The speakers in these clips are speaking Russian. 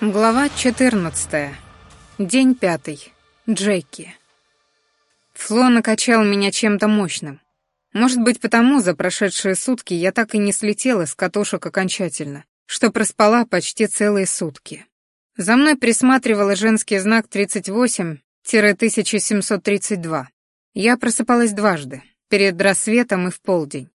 Глава 14. День пятый. Джеки. Фло накачал меня чем-то мощным. Может быть, потому за прошедшие сутки я так и не слетела с катушек окончательно, что проспала почти целые сутки. За мной присматривала женский знак 38-1732. Я просыпалась дважды, перед рассветом и в полдень.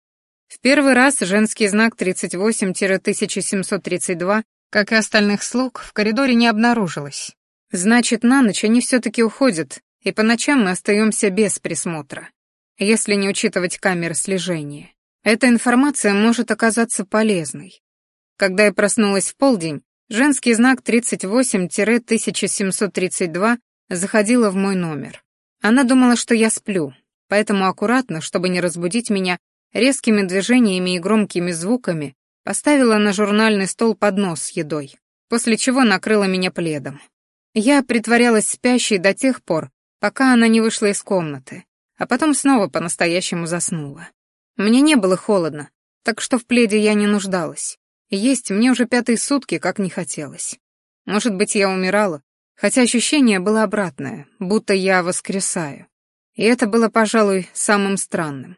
В первый раз женский знак 38-1732 как и остальных слуг, в коридоре не обнаружилось. Значит, на ночь они все-таки уходят, и по ночам мы остаемся без присмотра, если не учитывать камеры слежения. Эта информация может оказаться полезной. Когда я проснулась в полдень, женский знак 38-1732 заходила в мой номер. Она думала, что я сплю, поэтому аккуратно, чтобы не разбудить меня, резкими движениями и громкими звуками Поставила на журнальный стол поднос с едой, после чего накрыла меня пледом. Я притворялась спящей до тех пор, пока она не вышла из комнаты, а потом снова по-настоящему заснула. Мне не было холодно, так что в пледе я не нуждалась. Есть мне уже пятые сутки, как не хотелось. Может быть, я умирала, хотя ощущение было обратное, будто я воскресаю. И это было, пожалуй, самым странным.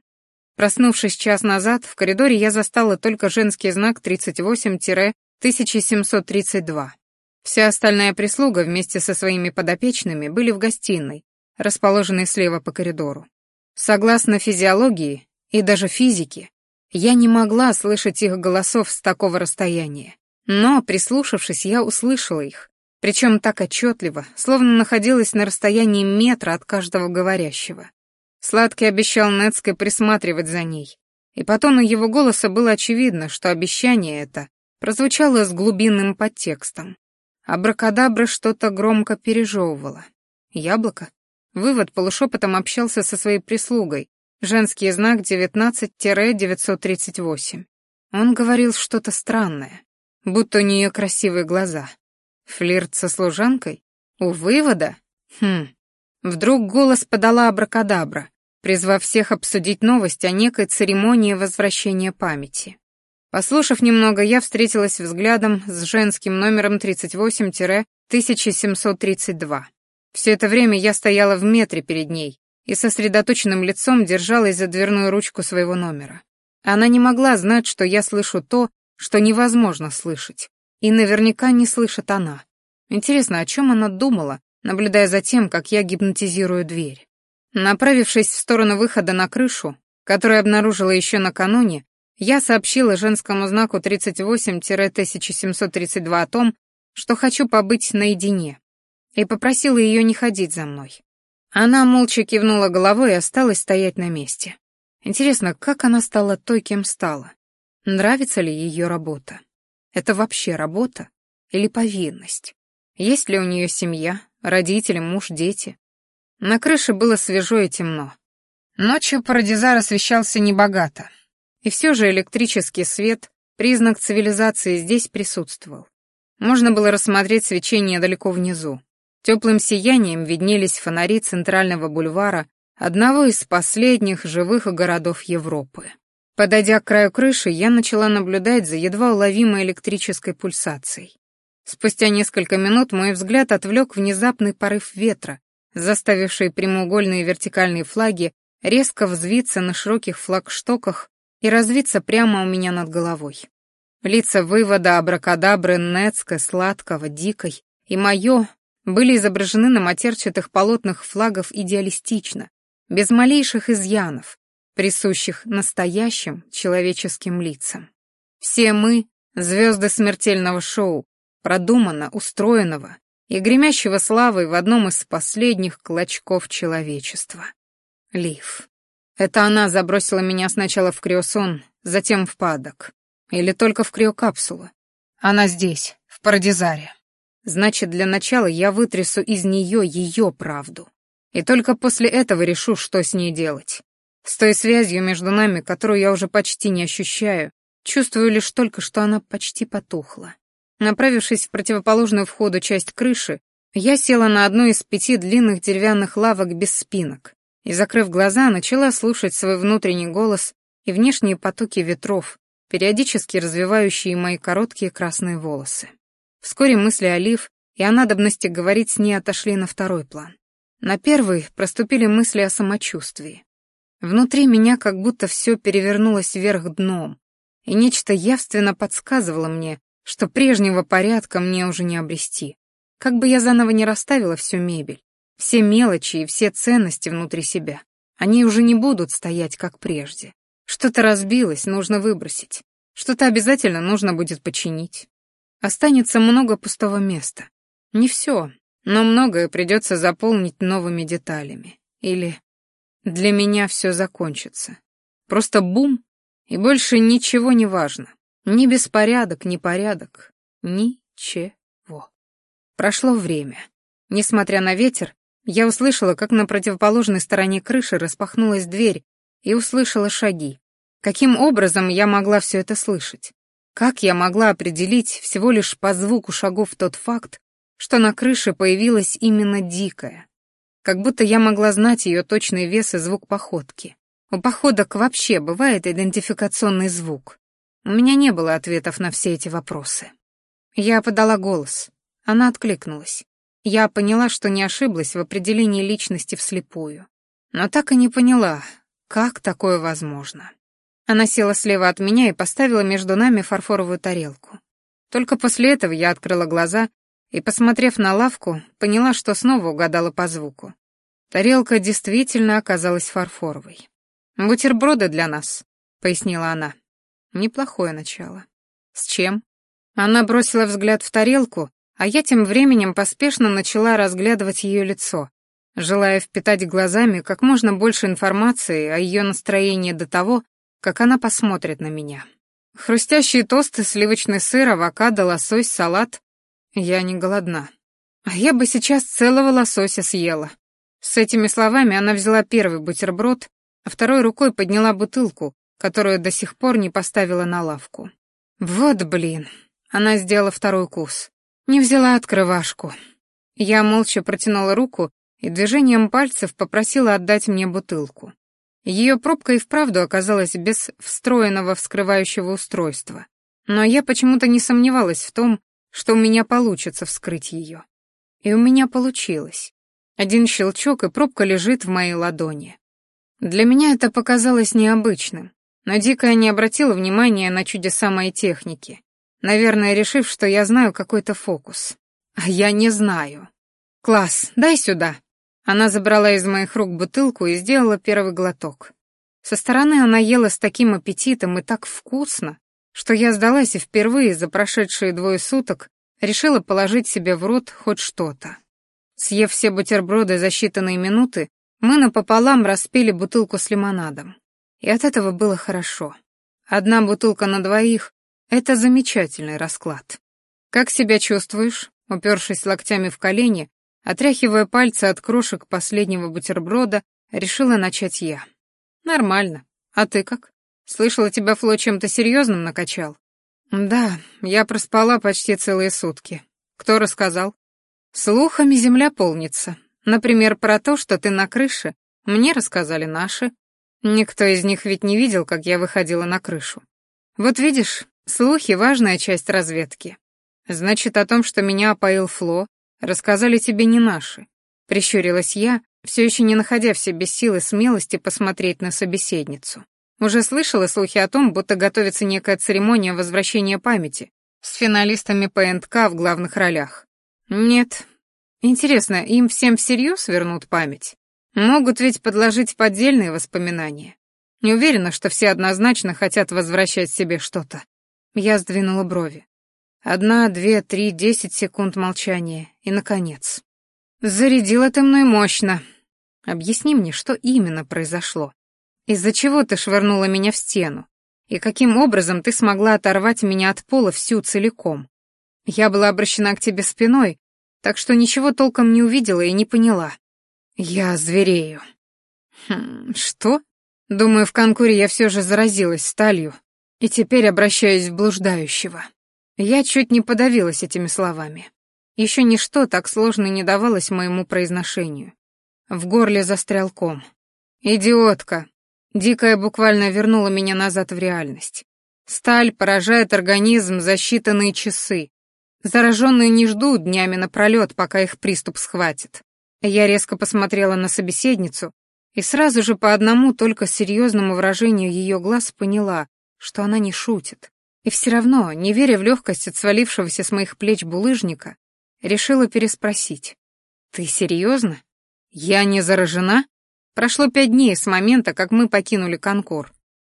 Проснувшись час назад, в коридоре я застала только женский знак 38-1732. Вся остальная прислуга вместе со своими подопечными были в гостиной, расположенной слева по коридору. Согласно физиологии и даже физике, я не могла слышать их голосов с такого расстояния. Но, прислушавшись, я услышала их, причем так отчетливо, словно находилась на расстоянии метра от каждого говорящего. Сладкий обещал Нецкой присматривать за ней, и по тону его голоса было очевидно, что обещание это прозвучало с глубинным подтекстом. Абракадабра что-то громко пережевывала. Яблоко? Вывод полушепотом общался со своей прислугой, женский знак 19-938. Он говорил что-то странное, будто у нее красивые глаза. Флирт со служанкой? У вывода? Хм. Вдруг голос подала абракадабра, призвав всех обсудить новость о некой церемонии возвращения памяти. Послушав немного, я встретилась взглядом с женским номером 38-1732. Все это время я стояла в метре перед ней и сосредоточенным лицом держалась за дверную ручку своего номера. Она не могла знать, что я слышу то, что невозможно слышать, и наверняка не слышит она. Интересно, о чем она думала, наблюдая за тем, как я гипнотизирую дверь. Направившись в сторону выхода на крышу, которую обнаружила еще накануне, я сообщила женскому знаку 38-1732 о том, что хочу побыть наедине, и попросила ее не ходить за мной. Она молча кивнула головой и осталась стоять на месте. Интересно, как она стала той, кем стала? Нравится ли ее работа? Это вообще работа или повинность? Есть ли у нее семья, родители, муж, дети? На крыше было свежо и темно. Ночью парадизар освещался небогато. И все же электрический свет, признак цивилизации, здесь присутствовал. Можно было рассмотреть свечение далеко внизу. Теплым сиянием виднелись фонари центрального бульвара, одного из последних живых городов Европы. Подойдя к краю крыши, я начала наблюдать за едва уловимой электрической пульсацией. Спустя несколько минут мой взгляд отвлек внезапный порыв ветра, заставившие прямоугольные вертикальные флаги резко взвиться на широких флагштоках и развиться прямо у меня над головой. Лица вывода абракадабры Нецка, Сладкого, Дикой и моё были изображены на матерчатых полотнах флагов идеалистично, без малейших изъянов, присущих настоящим человеческим лицам. Все мы — звезды смертельного шоу, продуманно устроенного и гремящего славой в одном из последних клочков человечества. Лив. Это она забросила меня сначала в криосон, затем в падок. Или только в криокапсулу. Она здесь, в Парадизаре. Значит, для начала я вытрясу из нее ее правду. И только после этого решу, что с ней делать. С той связью между нами, которую я уже почти не ощущаю, чувствую лишь только, что она почти потухла. Направившись в противоположную входу часть крыши, я села на одну из пяти длинных деревянных лавок без спинок и, закрыв глаза, начала слушать свой внутренний голос и внешние потоки ветров, периодически развивающие мои короткие красные волосы. Вскоре мысли о Лив и о надобности говорить с ней отошли на второй план. На первый проступили мысли о самочувствии. Внутри меня как будто все перевернулось вверх дном, и нечто явственно подсказывало мне, что прежнего порядка мне уже не обрести. Как бы я заново не расставила всю мебель, все мелочи и все ценности внутри себя, они уже не будут стоять, как прежде. Что-то разбилось, нужно выбросить. Что-то обязательно нужно будет починить. Останется много пустого места. Не все, но многое придется заполнить новыми деталями. Или для меня все закончится. Просто бум, и больше ничего не важно. Ни беспорядок, ни порядок. Ничего. Прошло время. Несмотря на ветер, я услышала, как на противоположной стороне крыши распахнулась дверь и услышала шаги. Каким образом я могла все это слышать? Как я могла определить всего лишь по звуку шагов тот факт, что на крыше появилась именно дикая? Как будто я могла знать ее точный вес и звук походки. У походок вообще бывает идентификационный звук. У меня не было ответов на все эти вопросы. Я подала голос. Она откликнулась. Я поняла, что не ошиблась в определении личности вслепую. Но так и не поняла, как такое возможно. Она села слева от меня и поставила между нами фарфоровую тарелку. Только после этого я открыла глаза и, посмотрев на лавку, поняла, что снова угадала по звуку. Тарелка действительно оказалась фарфоровой. «Бутерброды для нас», — пояснила она. Неплохое начало. «С чем?» Она бросила взгляд в тарелку, а я тем временем поспешно начала разглядывать ее лицо, желая впитать глазами как можно больше информации о ее настроении до того, как она посмотрит на меня. Хрустящие тосты, сливочный сыр, авокадо, лосось, салат. Я не голодна. А я бы сейчас целого лосося съела. С этими словами она взяла первый бутерброд, а второй рукой подняла бутылку, которую до сих пор не поставила на лавку. Вот блин. Она сделала второй кус. Не взяла открывашку. Я молча протянула руку и движением пальцев попросила отдать мне бутылку. Ее пробка и вправду оказалась без встроенного вскрывающего устройства. Но я почему-то не сомневалась в том, что у меня получится вскрыть ее. И у меня получилось. Один щелчок, и пробка лежит в моей ладони. Для меня это показалось необычным, но Дикая не обратила внимания на чудеса моей техники, наверное, решив, что я знаю какой-то фокус. А я не знаю. «Класс, дай сюда», она забрала из моих рук бутылку и сделала первый глоток. Со стороны она ела с таким аппетитом и так вкусно, что я сдалась и впервые за прошедшие двое суток решила положить себе в рот хоть что-то. Съев все бутерброды за считанные минуты, мы напополам распили бутылку с лимонадом. И от этого было хорошо. Одна бутылка на двоих — это замечательный расклад. «Как себя чувствуешь?» Упершись локтями в колени, Отряхивая пальцы от крошек последнего бутерброда, решила начать я. «Нормально. А ты как? Слышала, тебя Фло чем-то серьезным накачал?» «Да, я проспала почти целые сутки. Кто рассказал?» «Слухами земля полнится. Например, про то, что ты на крыше. Мне рассказали наши. Никто из них ведь не видел, как я выходила на крышу. Вот видишь, слухи — важная часть разведки. Значит, о том, что меня опоил Фло, рассказали тебе не наши. Прищурилась я, все еще не находя в себе силы смелости посмотреть на собеседницу. Уже слышала слухи о том, будто готовится некая церемония возвращения памяти с финалистами ПНК в главных ролях. Нет. Интересно, им всем всерьез вернут память? Могут ведь подложить поддельные воспоминания. Не уверена, что все однозначно хотят возвращать себе что-то. Я сдвинула брови. Одна, две, три, десять секунд молчания. И, наконец. «Зарядила ты мной мощно. Объясни мне, что именно произошло. Из-за чего ты швырнула меня в стену? И каким образом ты смогла оторвать меня от пола всю целиком? Я была обращена к тебе спиной, так что ничего толком не увидела и не поняла. Я зверею. Хм, что? Думаю, в конкуре я все же заразилась сталью и теперь обращаюсь в блуждающего. Я чуть не подавилась этими словами. Еще ничто так сложно не давалось моему произношению. В горле застрял ком. «Идиотка!» Дикая буквально вернула меня назад в реальность. Сталь поражает организм за считанные часы. Зараженные не ждут днями напролет, пока их приступ схватит. Я резко посмотрела на собеседницу и сразу же по одному только серьезному выражению ее глаз поняла, что она не шутит. И все равно, не веря в легкость от свалившегося с моих плеч булыжника, решила переспросить. «Ты серьезно? Я не заражена?» Прошло пять дней с момента, как мы покинули Конкор.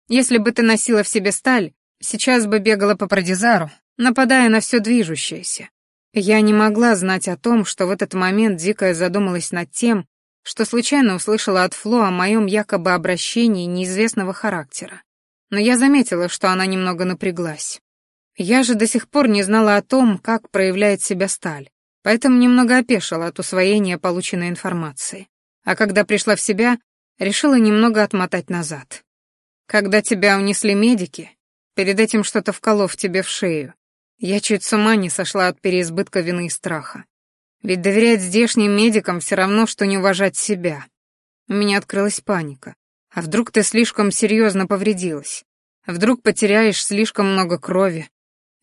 Если бы ты носила в себе сталь, сейчас бы бегала по Продизару, нападая на все движущееся. Я не могла знать о том, что в этот момент Дикая задумалась над тем, что случайно услышала от Фло о моем якобы обращении неизвестного характера. Но я заметила, что она немного напряглась. Я же до сих пор не знала о том, как проявляет себя сталь, поэтому немного опешила от усвоения полученной информации а когда пришла в себя, решила немного отмотать назад. Когда тебя унесли медики, перед этим что-то вколов тебе в шею, я чуть с ума не сошла от переизбытка вины и страха. Ведь доверять здешним медикам все равно, что не уважать себя. У меня открылась паника. А вдруг ты слишком серьезно повредилась? Вдруг потеряешь слишком много крови?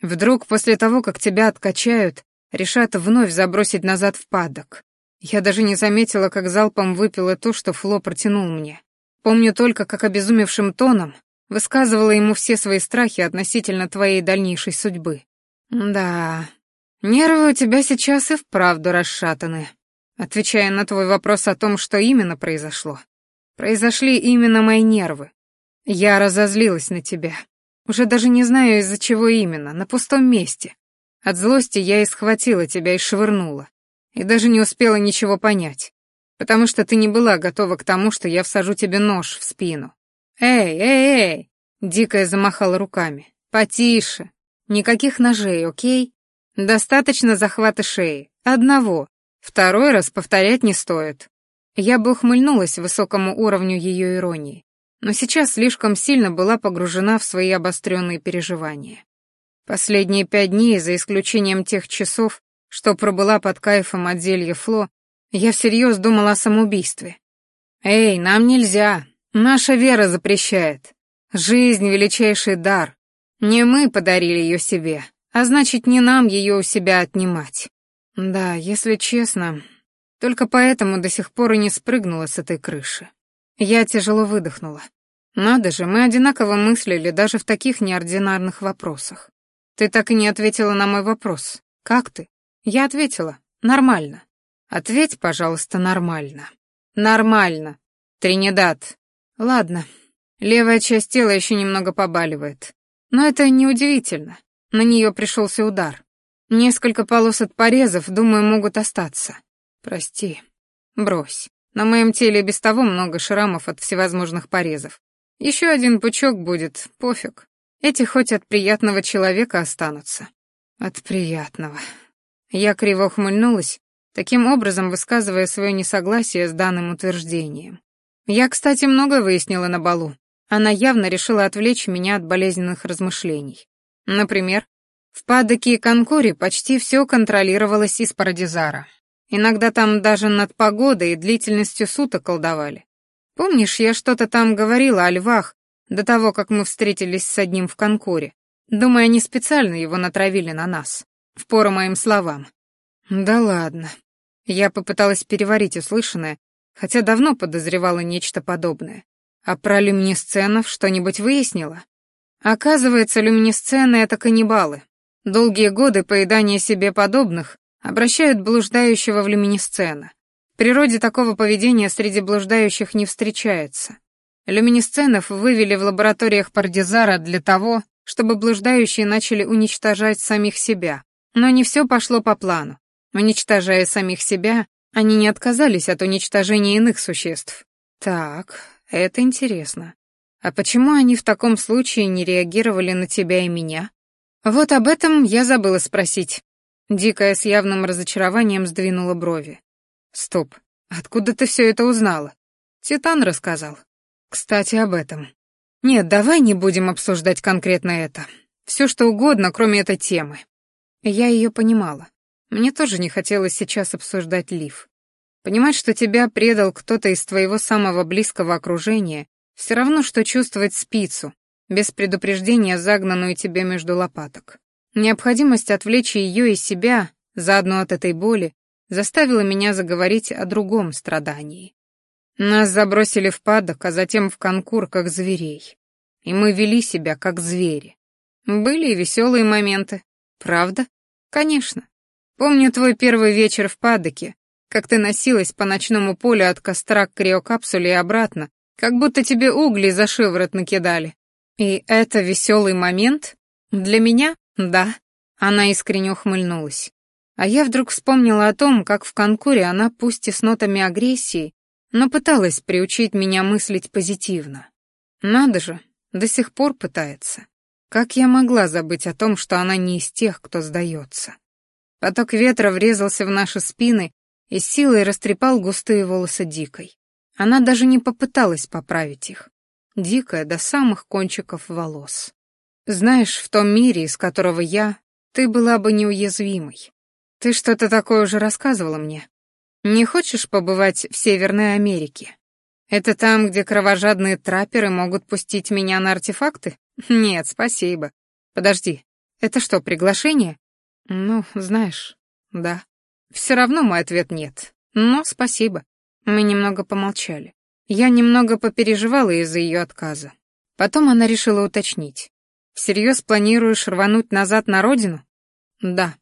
Вдруг после того, как тебя откачают, решат вновь забросить назад в падок? Я даже не заметила, как залпом выпила то, что Фло протянул мне. Помню только, как обезумевшим тоном высказывала ему все свои страхи относительно твоей дальнейшей судьбы. Да, нервы у тебя сейчас и вправду расшатаны. Отвечая на твой вопрос о том, что именно произошло. Произошли именно мои нервы. Я разозлилась на тебя. Уже даже не знаю, из-за чего именно, на пустом месте. От злости я и схватила тебя и швырнула и даже не успела ничего понять, потому что ты не была готова к тому, что я всажу тебе нож в спину. Эй, эй, эй, дикая замахала руками. Потише. Никаких ножей, окей? Достаточно захвата шеи. Одного. Второй раз повторять не стоит. Я бы ухмыльнулась высокому уровню ее иронии, но сейчас слишком сильно была погружена в свои обостренные переживания. Последние пять дней, за исключением тех часов, что пробыла под кайфом от зелья Фло, я всерьез думала о самоубийстве. «Эй, нам нельзя. Наша вера запрещает. Жизнь — величайший дар. Не мы подарили ее себе, а значит, не нам ее у себя отнимать. Да, если честно, только поэтому до сих пор и не спрыгнула с этой крыши. Я тяжело выдохнула. Надо же, мы одинаково мыслили даже в таких неординарных вопросах. Ты так и не ответила на мой вопрос. Как ты? Я ответила, нормально. Ответь, пожалуйста, нормально. Нормально. Тринидад. Ладно. Левая часть тела еще немного побаливает. Но это неудивительно. На нее пришелся удар. Несколько полос от порезов, думаю, могут остаться. Прости. Брось. На моем теле без того много шрамов от всевозможных порезов. Еще один пучок будет, пофиг. Эти хоть от приятного человека останутся. От приятного. Я криво ухмыльнулась, таким образом высказывая свое несогласие с данным утверждением. Я, кстати, много выяснила на балу. Она явно решила отвлечь меня от болезненных размышлений. Например, в Падоке и Конкоре почти все контролировалось из Парадизара. Иногда там даже над погодой и длительностью суток колдовали. Помнишь, я что-то там говорила о львах до того, как мы встретились с одним в Конкоре? Думаю, они специально его натравили на нас. Впору моим словам. Да ладно. Я попыталась переварить услышанное, хотя давно подозревала нечто подобное. А про люминесценов что-нибудь выяснила? Оказывается, люминесцены — это каннибалы. Долгие годы поедания себе подобных обращают блуждающего в люминесцена. В природе такого поведения среди блуждающих не встречается. Люминесценов вывели в лабораториях Пардизара для того, чтобы блуждающие начали уничтожать самих себя, но не все пошло по плану. Уничтожая самих себя, они не отказались от уничтожения иных существ. Так, это интересно. А почему они в таком случае не реагировали на тебя и меня? Вот об этом я забыла спросить. Дикая с явным разочарованием сдвинула брови. Стоп, откуда ты все это узнала? Титан рассказал. Кстати, об этом. Нет, давай не будем обсуждать конкретно это. Все что угодно, кроме этой темы. Я ее понимала. Мне тоже не хотелось сейчас обсуждать Лив. Понимать, что тебя предал кто-то из твоего самого близкого окружения, все равно, что чувствовать спицу, без предупреждения загнанную тебе между лопаток. Необходимость отвлечь ее и себя, заодно от этой боли, заставила меня заговорить о другом страдании. Нас забросили в падок, а затем в конкур, как зверей. И мы вели себя, как звери. Были и веселые моменты. Правда? Конечно. Помню твой первый вечер в падоке, как ты носилась по ночному полю от костра к криокапсуле и обратно, как будто тебе угли за шиворот накидали. И это веселый момент? Для меня? Да. Она искренне ухмыльнулась. А я вдруг вспомнила о том, как в конкуре она, пусть и с нотами агрессии, но пыталась приучить меня мыслить позитивно. Надо же, до сих пор пытается. Как я могла забыть о том, что она не из тех, кто сдается? Поток ветра врезался в наши спины и силой растрепал густые волосы Дикой. Она даже не попыталась поправить их. Дикая до самых кончиков волос. Знаешь, в том мире, из которого я, ты была бы неуязвимой. Ты что-то такое уже рассказывала мне. Не хочешь побывать в Северной Америке? Это там, где кровожадные трапперы могут пустить меня на артефакты? Нет, спасибо. Подожди, это что, приглашение? Ну, знаешь, да. Все равно мой ответ нет. Но спасибо. Мы немного помолчали. Я немного попереживала из-за ее отказа. Потом она решила уточнить. «Всерьез планируешь рвануть назад на родину?» «Да».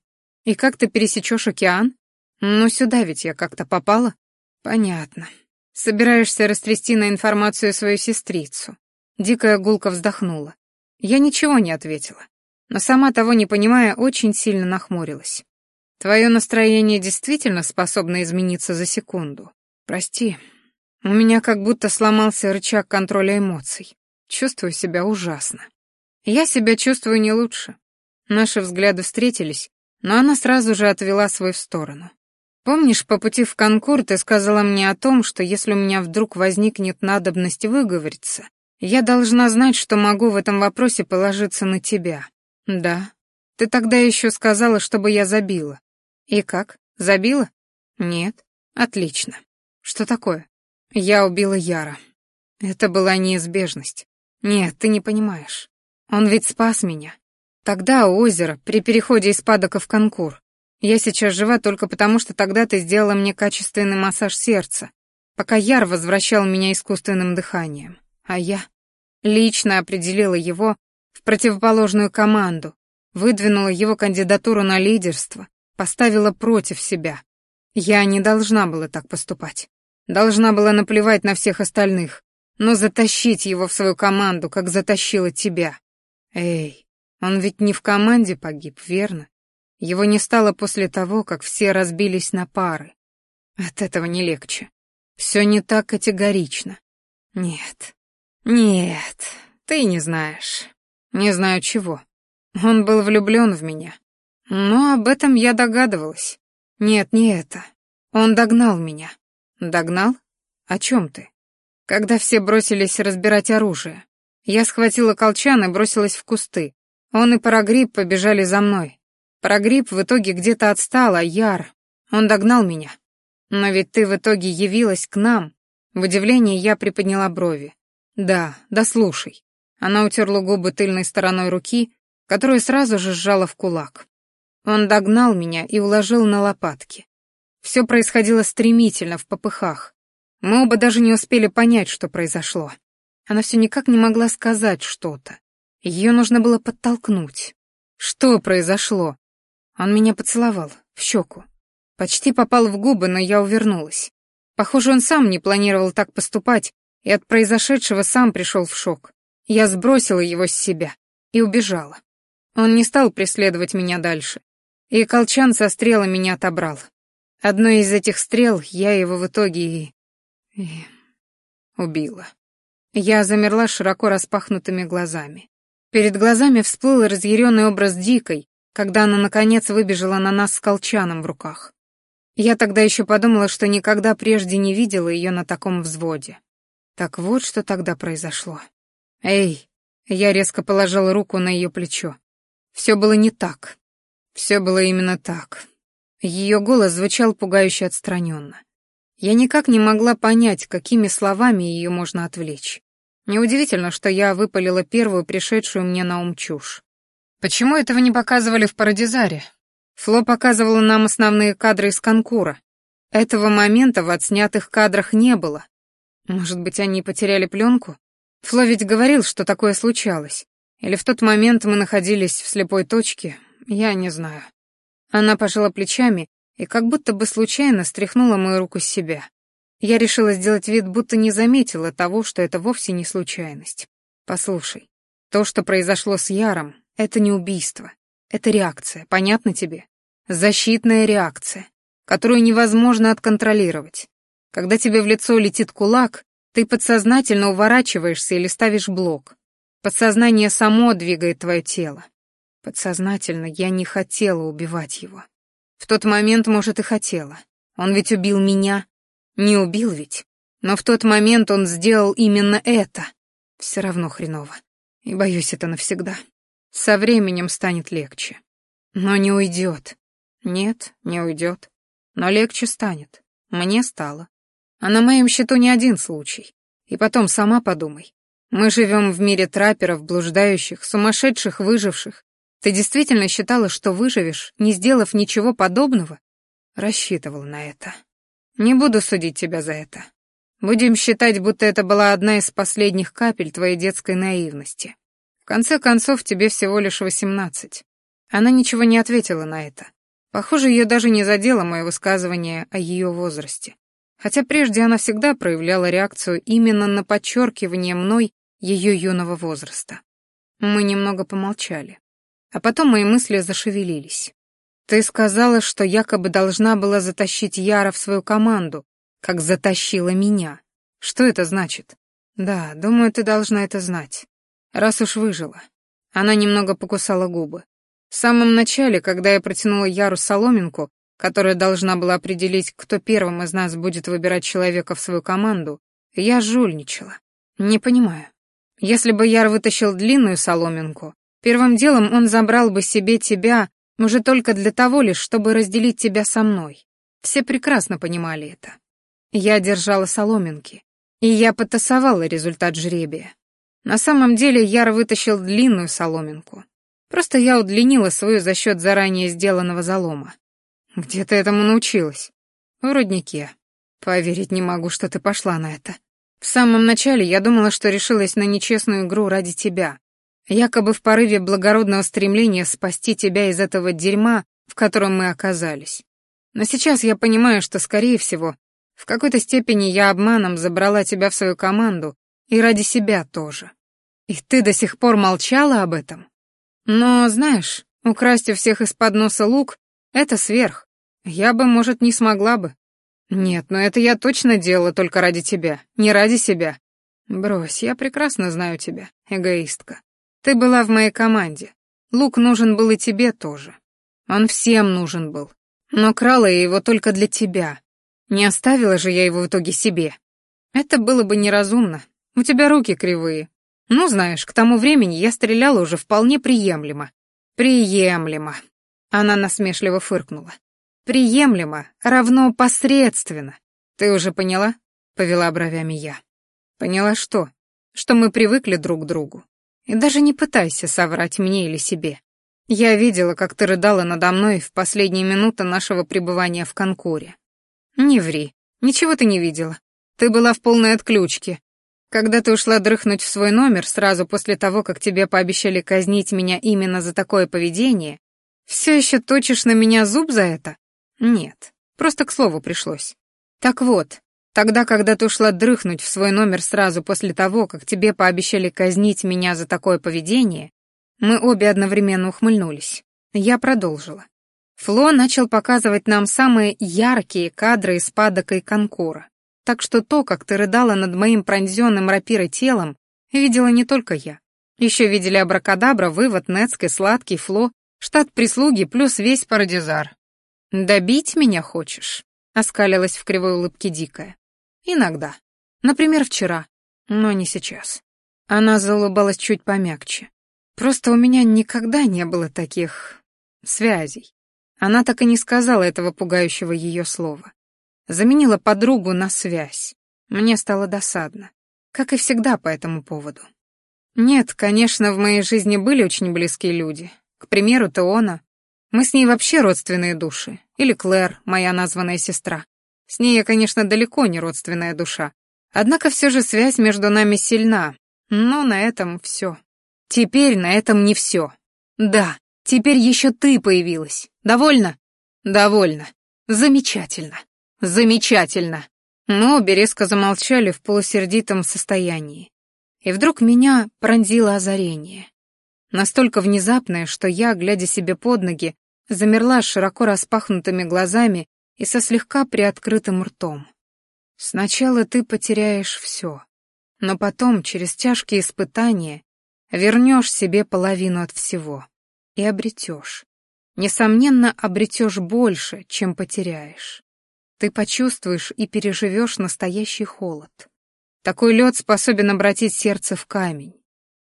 «И как ты пересечешь океан?» «Ну, сюда ведь я как-то попала». «Понятно. Собираешься растрясти на информацию свою сестрицу». Дикая гулка вздохнула. Я ничего не ответила, но сама того не понимая, очень сильно нахмурилась. Твое настроение действительно способно измениться за секунду. Прости, у меня как будто сломался рычаг контроля эмоций. Чувствую себя ужасно. Я себя чувствую не лучше. Наши взгляды встретились, но она сразу же отвела свой в сторону. Помнишь, по пути в Конкур ты сказала мне о том, что если у меня вдруг возникнет надобность выговориться, я должна знать, что могу в этом вопросе положиться на тебя. Да. Ты тогда еще сказала, чтобы я забила. И как? Забила? Нет. Отлично. Что такое? Я убила Яра. Это была неизбежность. Нет, ты не понимаешь. Он ведь спас меня. Тогда у озера, при переходе из падока в конкур. Я сейчас жива только потому, что тогда ты сделала мне качественный массаж сердца, пока Яр возвращал меня искусственным дыханием. А я лично определила его в противоположную команду, выдвинула его кандидатуру на лидерство, поставила против себя. Я не должна была так поступать. Должна была наплевать на всех остальных, но затащить его в свою команду, как затащила тебя. Эй, он ведь не в команде погиб, верно? Его не стало после того, как все разбились на пары. От этого не легче. Все не так категорично. Нет, нет, ты не знаешь. Не знаю чего. Он был влюблен в меня. Но об этом я догадывалась. Нет, не это. Он догнал меня. Догнал? О чем ты? Когда все бросились разбирать оружие. Я схватила колчан и бросилась в кусты. Он и Парагриб побежали за мной. Парагриб в итоге где-то отстал, а Яр... Он догнал меня. Но ведь ты в итоге явилась к нам. В удивлении я приподняла брови. Да, да слушай. Она утерла губы тыльной стороной руки, которую сразу же сжала в кулак. Он догнал меня и уложил на лопатки. Все происходило стремительно, в попыхах. Мы оба даже не успели понять, что произошло. Она все никак не могла сказать что-то. Ее нужно было подтолкнуть. Что произошло? Он меня поцеловал, в щеку. Почти попал в губы, но я увернулась. Похоже, он сам не планировал так поступать, и от произошедшего сам пришел в шок. Я сбросила его с себя и убежала. Он не стал преследовать меня дальше, и колчан со стрелами меня отобрал. Одной из этих стрел я его в итоге и... и... убила. Я замерла широко распахнутыми глазами. Перед глазами всплыл разъяренный образ Дикой, когда она, наконец, выбежала на нас с колчаном в руках. Я тогда еще подумала, что никогда прежде не видела ее на таком взводе. Так вот, что тогда произошло. «Эй!» Я резко положила руку на ее плечо. Все было не так. Все было именно так. Ее голос звучал пугающе отстраненно. Я никак не могла понять, какими словами ее можно отвлечь. Неудивительно, что я выпалила первую пришедшую мне на ум чушь. Почему этого не показывали в Парадизаре? Фло показывала нам основные кадры из конкура. Этого момента в отснятых кадрах не было. Может быть, они потеряли пленку? Фло ведь говорил, что такое случалось. Или в тот момент мы находились в слепой точке, я не знаю. Она пожала плечами и как будто бы случайно стряхнула мою руку с себя. Я решила сделать вид, будто не заметила того, что это вовсе не случайность. Послушай, то, что произошло с Яром, это не убийство. Это реакция, понятно тебе? Защитная реакция, которую невозможно отконтролировать. Когда тебе в лицо летит кулак, ты подсознательно уворачиваешься или ставишь блок. Подсознание само двигает твое тело. Подсознательно я не хотела убивать его. В тот момент, может, и хотела. Он ведь убил меня. Не убил ведь. Но в тот момент он сделал именно это. Все равно хреново. И боюсь, это навсегда. Со временем станет легче. Но не уйдет. Нет, не уйдет. Но легче станет. Мне стало. А на моем счету не один случай. И потом сама подумай. Мы живем в мире трапперов, блуждающих, сумасшедших, выживших, ты действительно считала, что выживешь, не сделав ничего подобного? Рассчитывал на это. Не буду судить тебя за это. Будем считать, будто это была одна из последних капель твоей детской наивности. В конце концов, тебе всего лишь восемнадцать. Она ничего не ответила на это. Похоже, ее даже не задело мое высказывание о ее возрасте. Хотя прежде она всегда проявляла реакцию именно на подчеркивание мной ее юного возраста. Мы немного помолчали. А потом мои мысли зашевелились. Ты сказала, что якобы должна была затащить Яра в свою команду, как затащила меня. Что это значит? Да, думаю, ты должна это знать. Раз уж выжила. Она немного покусала губы. В самом начале, когда я протянула Яру соломинку, которая должна была определить, кто первым из нас будет выбирать человека в свою команду, я жульничала. Не понимаю. Если бы Яр вытащил длинную соломинку, Первым делом он забрал бы себе тебя, уже только для того лишь, чтобы разделить тебя со мной. Все прекрасно понимали это. Я держала соломинки, и я потасовала результат жребия. На самом деле Яр вытащил длинную соломинку. Просто я удлинила свою за счет заранее сделанного залома. Где ты этому научилась? В руднике. Поверить не могу, что ты пошла на это. В самом начале я думала, что решилась на нечестную игру ради тебя, якобы в порыве благородного стремления спасти тебя из этого дерьма, в котором мы оказались. Но сейчас я понимаю, что, скорее всего, в какой-то степени я обманом забрала тебя в свою команду и ради себя тоже. И ты до сих пор молчала об этом? Но, знаешь, украсть у всех из-под носа лук — это сверх. Я бы, может, не смогла бы. Нет, но это я точно делала только ради тебя, не ради себя. Брось, я прекрасно знаю тебя, эгоистка. Ты была в моей команде. Лук нужен был и тебе тоже. Он всем нужен был. Но крала я его только для тебя. Не оставила же я его в итоге себе. Это было бы неразумно. У тебя руки кривые. Ну, знаешь, к тому времени я стреляла уже вполне приемлемо. Приемлемо. Она насмешливо фыркнула. Приемлемо равно посредственно. Ты уже поняла? Повела бровями я. Поняла что? Что мы привыкли друг к другу. И даже не пытайся соврать мне или себе. Я видела, как ты рыдала надо мной в последние минуты нашего пребывания в Конкуре. Не ври, ничего ты не видела. Ты была в полной отключке. Когда ты ушла дрыхнуть в свой номер сразу после того, как тебе пообещали казнить меня именно за такое поведение, все еще точишь на меня зуб за это? Нет, просто к слову пришлось. Так вот, Тогда, когда ты ушла дрыхнуть в свой номер сразу после того, как тебе пообещали казнить меня за такое поведение, мы обе одновременно ухмыльнулись. Я продолжила. Фло начал показывать нам самые яркие кадры из падока и конкура. Так что то, как ты рыдала над моим пронзенным рапирой телом, видела не только я. Еще видели абракадабра, вывод, Нецкий, Сладкий, Фло, штат прислуги плюс весь парадизар. «Добить меня хочешь?» — оскалилась в кривой улыбке Дикая. Иногда. Например, вчера. Но не сейчас. Она заулыбалась чуть помягче. Просто у меня никогда не было таких... связей. Она так и не сказала этого пугающего ее слова. Заменила подругу на связь. Мне стало досадно. Как и всегда по этому поводу. Нет, конечно, в моей жизни были очень близкие люди. К примеру, Теона. Мы с ней вообще родственные души. Или Клэр, моя названная сестра. С ней я, конечно, далеко не родственная душа. Однако все же связь между нами сильна. Но на этом все. Теперь на этом не все. Да, теперь еще ты появилась. Довольно? Довольно. Замечательно. Замечательно. Мы обе резко замолчали в полусердитом состоянии. И вдруг меня пронзило озарение. Настолько внезапное, что я, глядя себе под ноги, замерла широко распахнутыми глазами и со слегка приоткрытым ртом. Сначала ты потеряешь все, но потом, через тяжкие испытания, вернешь себе половину от всего и обретешь. Несомненно, обретешь больше, чем потеряешь. Ты почувствуешь и переживешь настоящий холод. Такой лед способен обратить сердце в камень.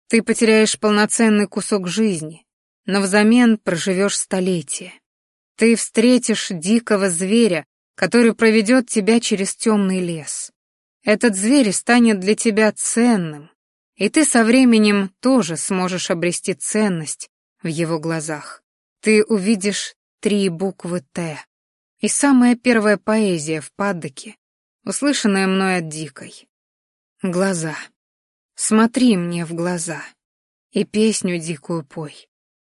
Ты потеряешь полноценный кусок жизни, но взамен проживешь столетие. Ты встретишь дикого зверя, который проведет тебя через темный лес. Этот зверь станет для тебя ценным, и ты со временем тоже сможешь обрести ценность в его глазах. Ты увидишь три буквы «Т». И самая первая поэзия в паддоке, услышанная мной от Дикой. Глаза. Смотри мне в глаза и песню дикую пой.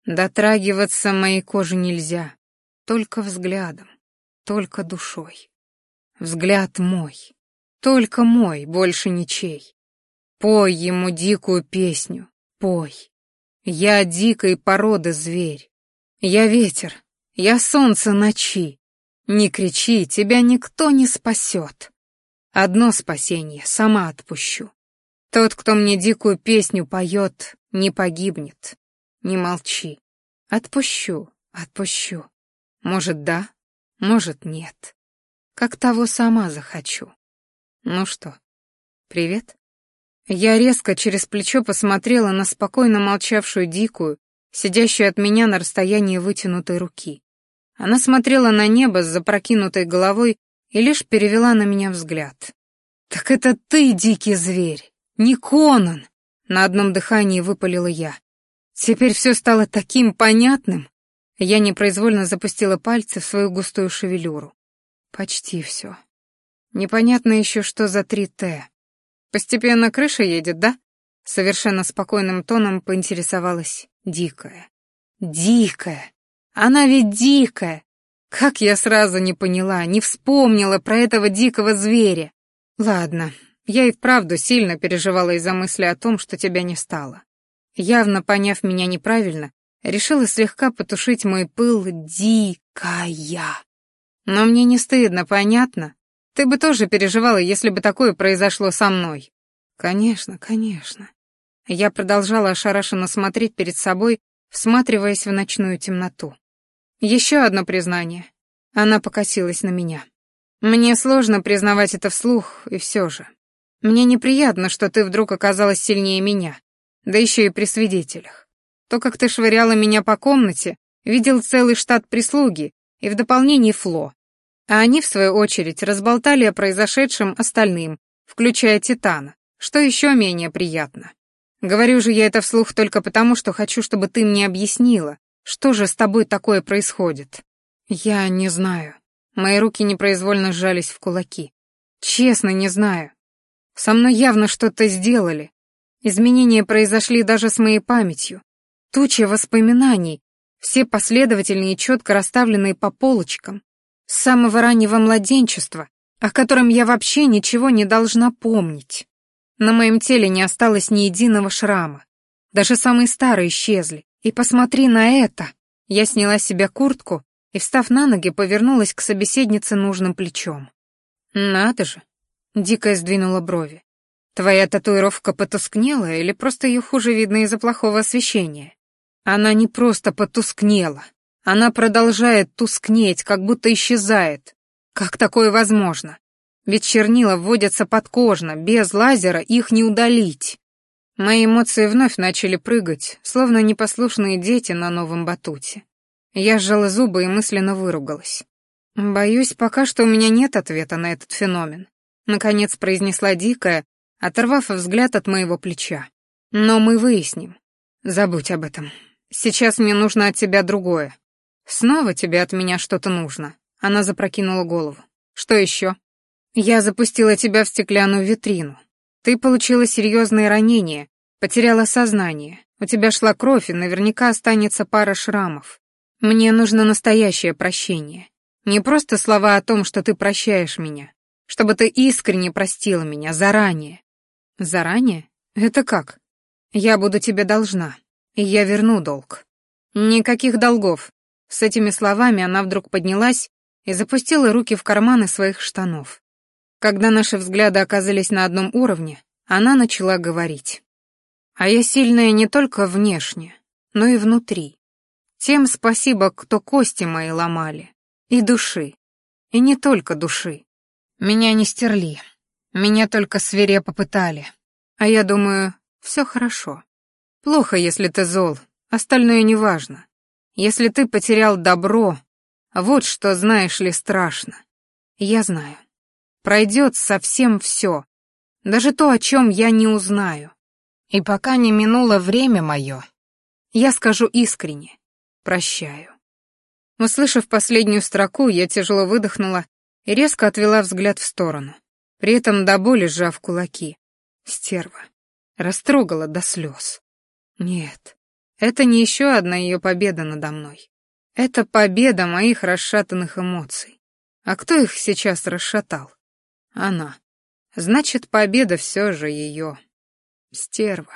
Дотрагиваться моей кожи нельзя, только взглядом, только душой. Взгляд мой, только мой, больше ничей. Пой ему дикую песню, пой. Я дикой породы зверь. Я ветер, я солнце ночи. Не кричи, тебя никто не спасет. Одно спасение, сама отпущу. Тот, кто мне дикую песню поет, не погибнет. Не молчи. Отпущу, отпущу. Может, да, может, нет. Как того сама захочу. Ну что, привет? Я резко через плечо посмотрела на спокойно молчавшую дикую, сидящую от меня на расстоянии вытянутой руки. Она смотрела на небо с запрокинутой головой и лишь перевела на меня взгляд. «Так это ты, дикий зверь, не Конан!» На одном дыхании выпалила я. Теперь все стало таким понятным. Я непроизвольно запустила пальцы в свою густую шевелюру. Почти все. Непонятно еще, что за три «Т». Постепенно крыша едет, да? Совершенно спокойным тоном поинтересовалась дикая. Дикая! Она ведь дикая! Как я сразу не поняла, не вспомнила про этого дикого зверя. Ладно, я и вправду сильно переживала из-за мысли о том, что тебя не стало. Явно поняв меня неправильно, решила слегка потушить мой пыл дикая. Но мне не стыдно, понятно? Ты бы тоже переживала, если бы такое произошло со мной. Конечно, конечно. Я продолжала ошарашенно смотреть перед собой, всматриваясь в ночную темноту. Еще одно признание. Она покосилась на меня. Мне сложно признавать это вслух, и все же. Мне неприятно, что ты вдруг оказалась сильнее меня, да еще и при свидетелях. То, как ты швыряла меня по комнате, видел целый штат прислуги и в дополнение Фло, а они, в свою очередь, разболтали о произошедшем остальным, включая Титана, что еще менее приятно. Говорю же я это вслух только потому, что хочу, чтобы ты мне объяснила, что же с тобой такое происходит. Я не знаю. Мои руки непроизвольно сжались в кулаки. Честно, не знаю. Со мной явно что-то сделали. Изменения произошли даже с моей памятью. Туча воспоминаний, все последовательные и четко расставленные по полочкам, с самого раннего младенчества, о котором я вообще ничего не должна помнить. На моем теле не осталось ни единого шрама. Даже самые старые исчезли. И посмотри на это. Я сняла с себя куртку и, встав на ноги, повернулась к собеседнице нужным плечом. Надо же. Дико сдвинула брови. Твоя татуировка потускнела или просто ее хуже видно из-за плохого освещения? Она не просто потускнела, она продолжает тускнеть, как будто исчезает. Как такое возможно? Ведь чернила вводятся подкожно, без лазера их не удалить. Мои эмоции вновь начали прыгать, словно непослушные дети на новом батуте. Я сжала зубы и мысленно выругалась. «Боюсь, пока что у меня нет ответа на этот феномен», — наконец произнесла Дикая, оторвав взгляд от моего плеча. «Но мы выясним. Забудь об этом. Сейчас мне нужно от тебя другое. Снова тебе от меня что-то нужно. Она запрокинула голову. Что еще? Я запустила тебя в стеклянную витрину. Ты получила серьезные ранения, потеряла сознание. У тебя шла кровь, и наверняка останется пара шрамов. Мне нужно настоящее прощение. Не просто слова о том, что ты прощаешь меня, чтобы ты искренне простила меня заранее. Заранее? Это как? Я буду тебе должна, и я верну долг. Никаких долгов. С этими словами она вдруг поднялась и запустила руки в карманы своих штанов. Когда наши взгляды оказались на одном уровне, она начала говорить. А я сильная не только внешне, но и внутри. Тем спасибо, кто кости мои ломали. И души. И не только души. Меня не стерли. Меня только свирепо пытали. А я думаю, все хорошо. Плохо, если ты зол, остальное неважно. Если ты потерял добро, вот что, знаешь ли, страшно. Я знаю. Пройдет совсем все, даже то, о чем я не узнаю. И пока не минуло время мое, я скажу искренне, прощаю. Услышав последнюю строку, я тяжело выдохнула и резко отвела взгляд в сторону, при этом до боли сжав кулаки. Стерва. Растрогала до слез. Нет, это не еще одна ее победа надо мной. Это победа моих расшатанных эмоций. А кто их сейчас расшатал? Она. Значит, победа все же ее. Стерва.